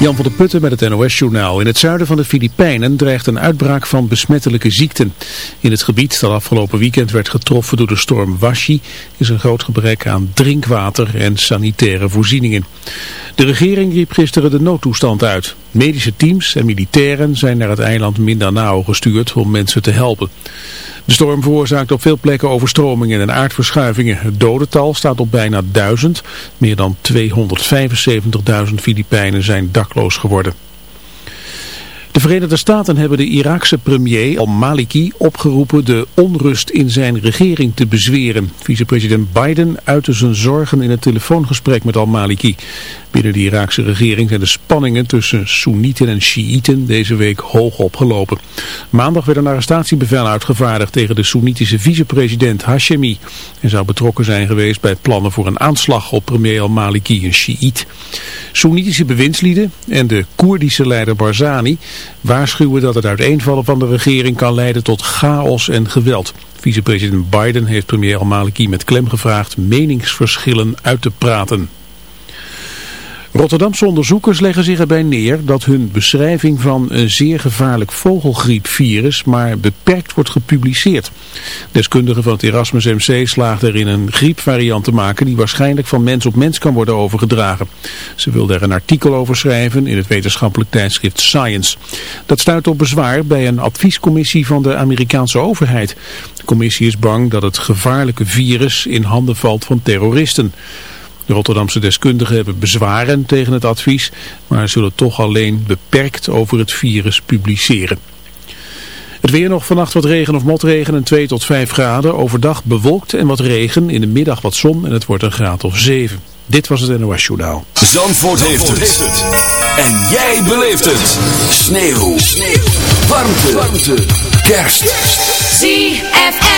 Jan van der Putten met het NOS-journaal. In het zuiden van de Filipijnen dreigt een uitbraak van besmettelijke ziekten. In het gebied dat afgelopen weekend werd getroffen door de storm Washi is een groot gebrek aan drinkwater en sanitaire voorzieningen. De regering riep gisteren de noodtoestand uit. Medische teams en militairen zijn naar het eiland Mindanao gestuurd om mensen te helpen. De storm veroorzaakt op veel plekken overstromingen en aardverschuivingen. Het dodental staat op bijna 1000. Meer dan 275.000 Filipijnen zijn dakloos geworden. De Verenigde Staten hebben de Iraakse premier al-Maliki opgeroepen de onrust in zijn regering te bezweren. Vicepresident Biden uitte zijn zorgen in een telefoongesprek met al-Maliki. Binnen de Iraakse regering zijn de spanningen tussen Soenieten en Shiiten deze week hoog opgelopen. Maandag werd een arrestatiebevel uitgevaardigd tegen de Soenitische vicepresident Hashemi. Hij zou betrokken zijn geweest bij plannen voor een aanslag op premier al-Maliki, een Shiit. Soenitische bewindslieden en de Koerdische leider Barzani waarschuwen dat het uiteenvallen van de regering kan leiden tot chaos en geweld. Vicepresident Biden heeft premier al-Maliki met klem gevraagd meningsverschillen uit te praten. Rotterdamse onderzoekers leggen zich erbij neer dat hun beschrijving van een zeer gevaarlijk vogelgriepvirus maar beperkt wordt gepubliceerd. Deskundigen van het Erasmus MC slaagden erin een griepvariant te maken die waarschijnlijk van mens op mens kan worden overgedragen. Ze wilden er een artikel over schrijven in het wetenschappelijk tijdschrift Science. Dat stuit op bezwaar bij een adviescommissie van de Amerikaanse overheid. De commissie is bang dat het gevaarlijke virus in handen valt van terroristen. De Rotterdamse deskundigen hebben bezwaren tegen het advies, maar zullen toch alleen beperkt over het virus publiceren. Het weer nog vannacht wat regen of motregen en 2 tot 5 graden. Overdag bewolkt en wat regen, in de middag wat zon en het wordt een graad of 7. Dit was het NOS Journaal. Zandvoort, heeft, het. En jij beleeft het. Sneeuw. Sneeuw. Warmte. Warmte. Kerst. ZFM.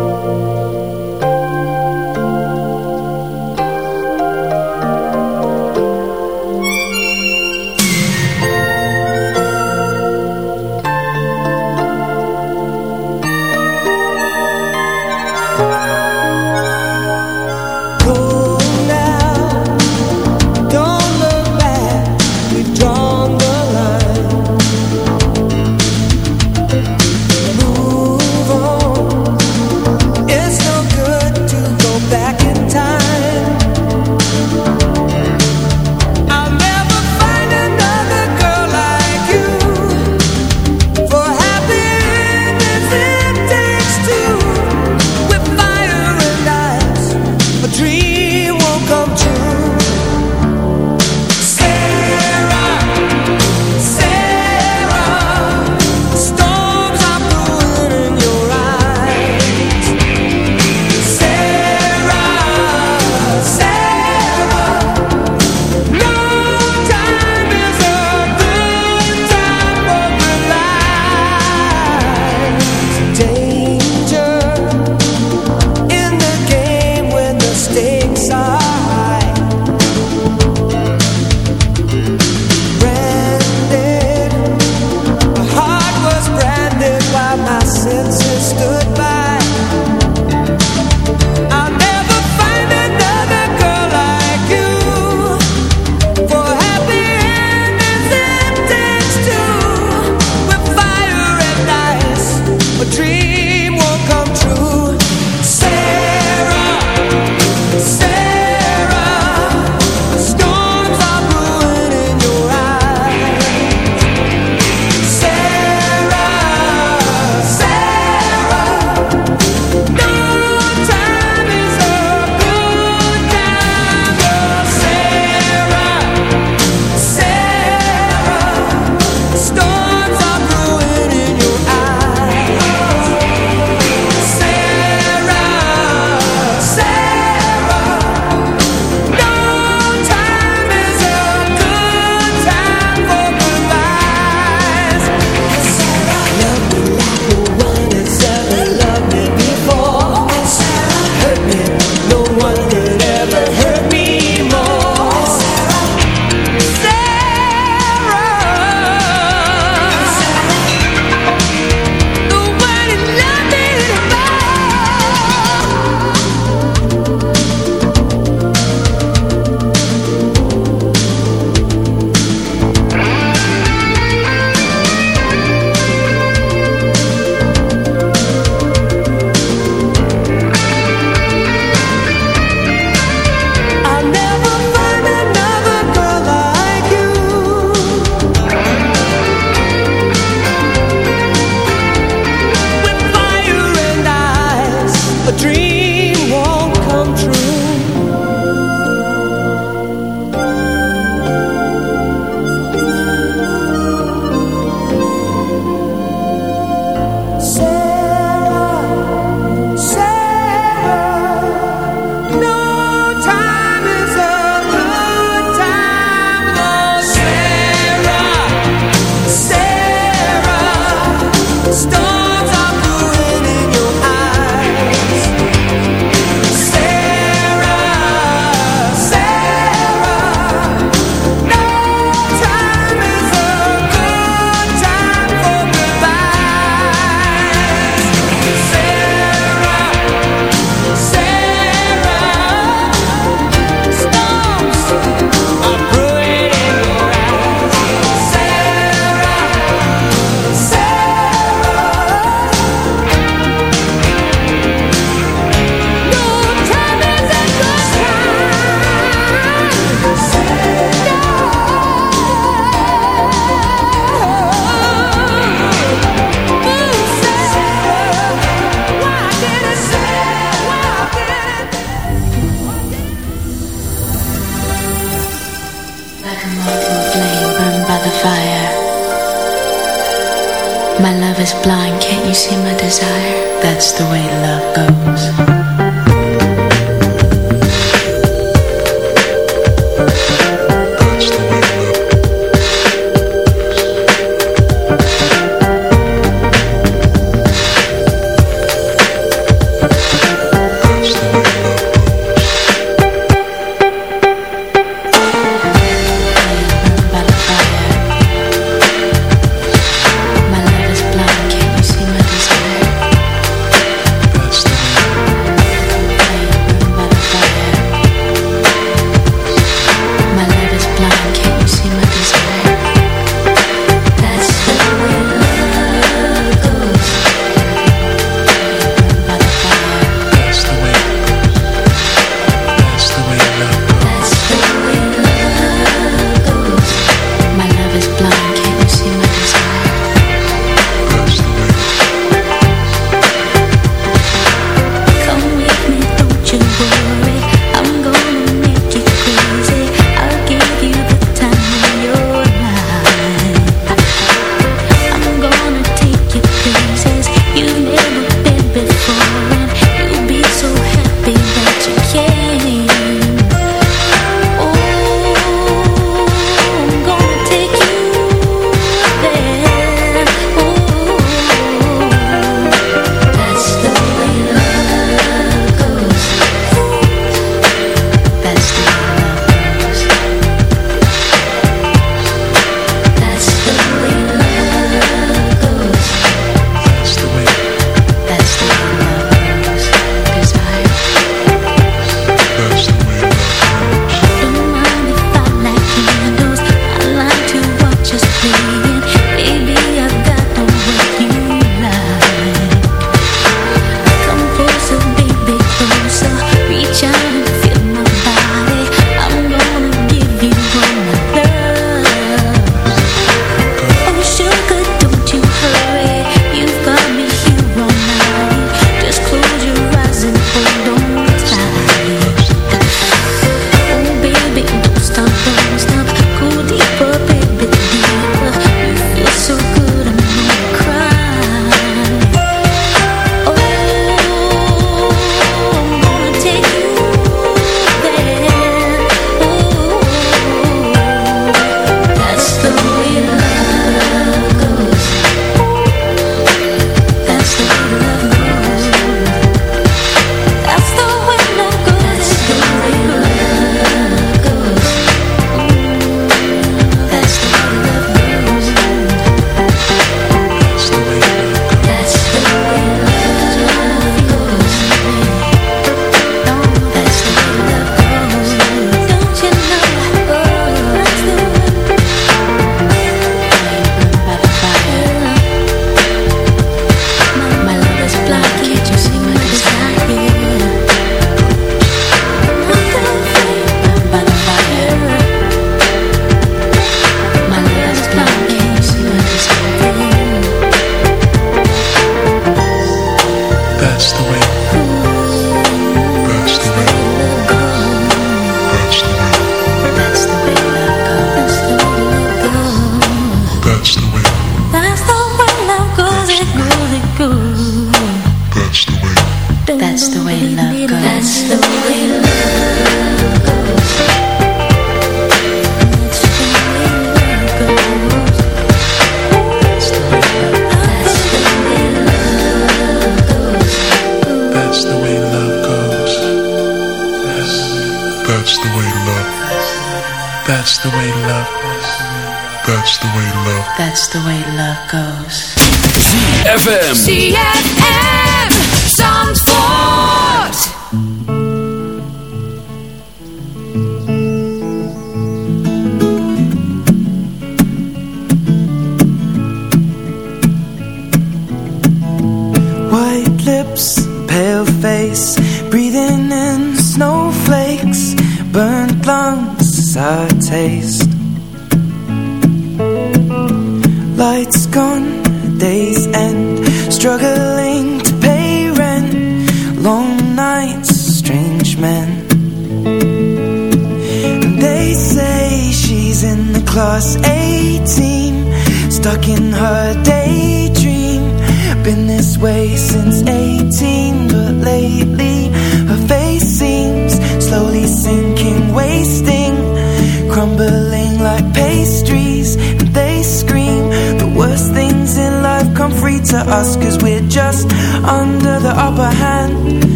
Zandvoort.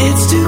It's too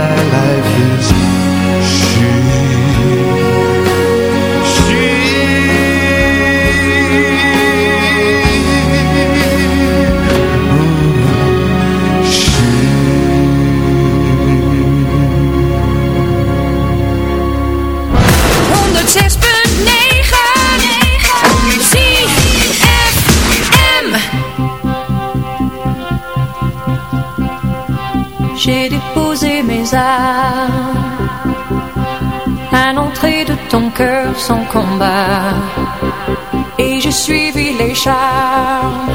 à l'entrée de ton cœur sans combat. Et j'ai suivi les charmes,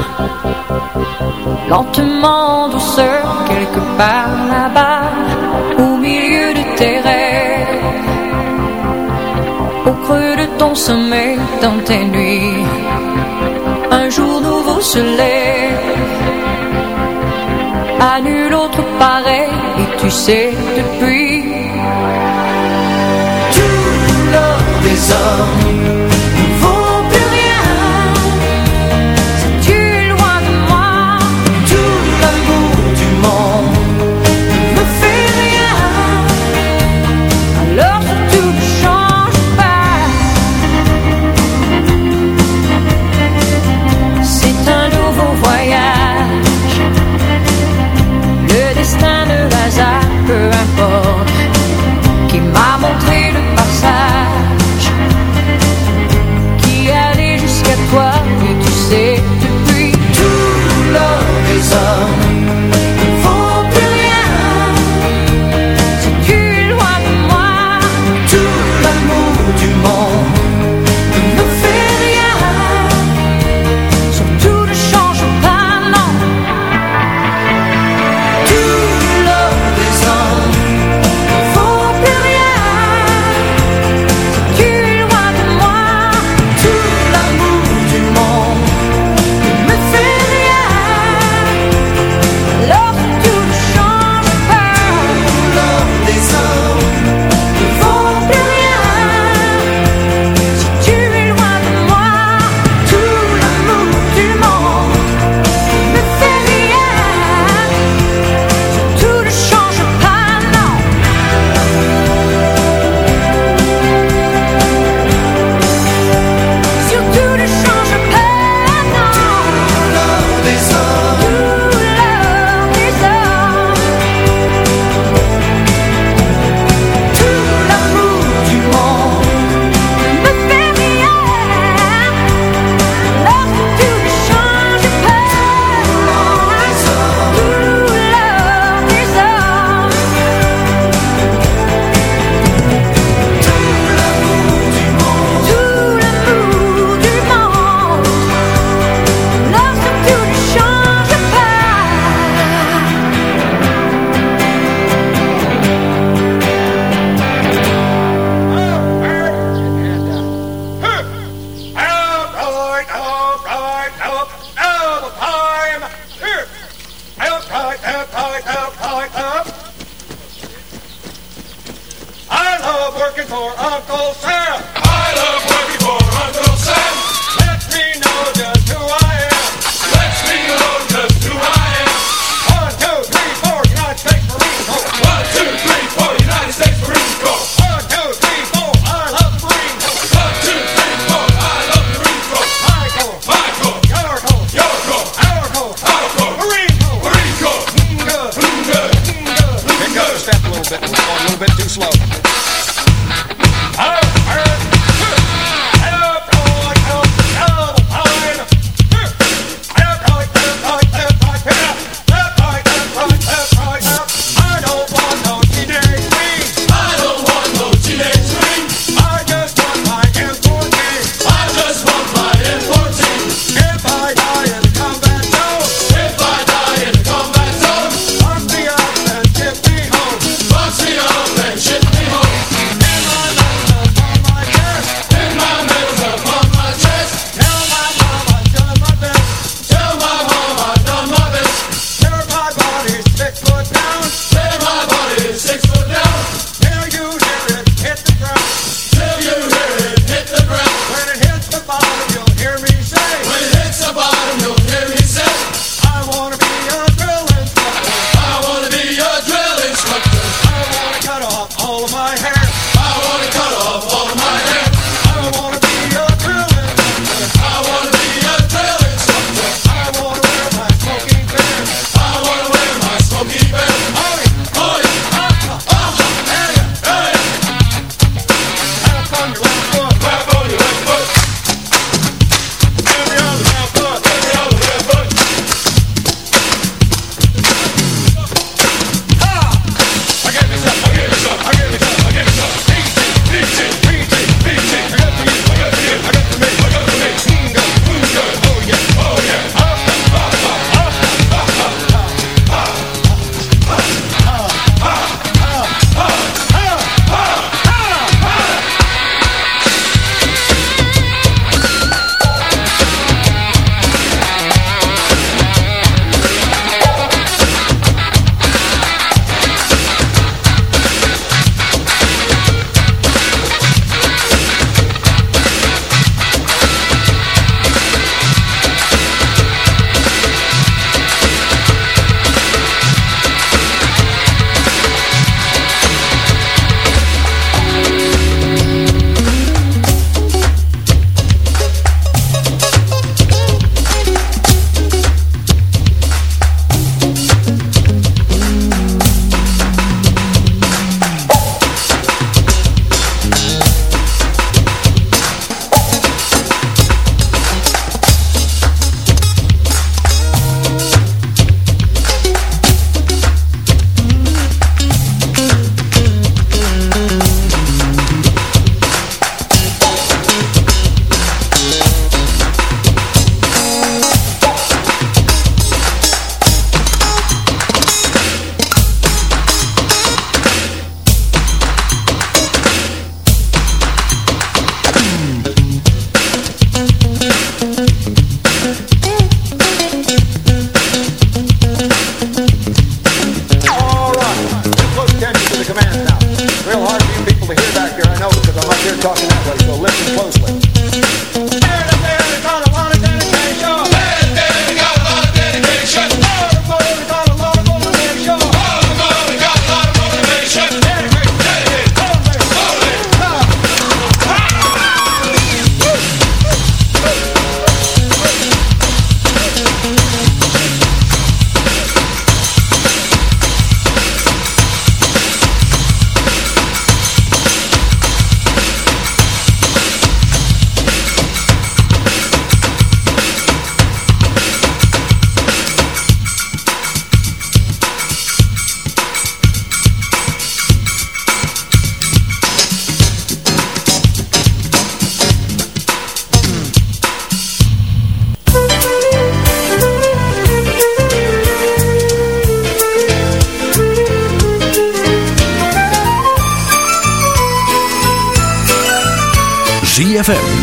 lentement, douceur, quelque part là-bas, au milieu de tes rêves, au creux de ton sommeil, dans tes nuits. Un jour nouveau se lève, à nul autre pareil Tu sais depuis Tout l'or des hommes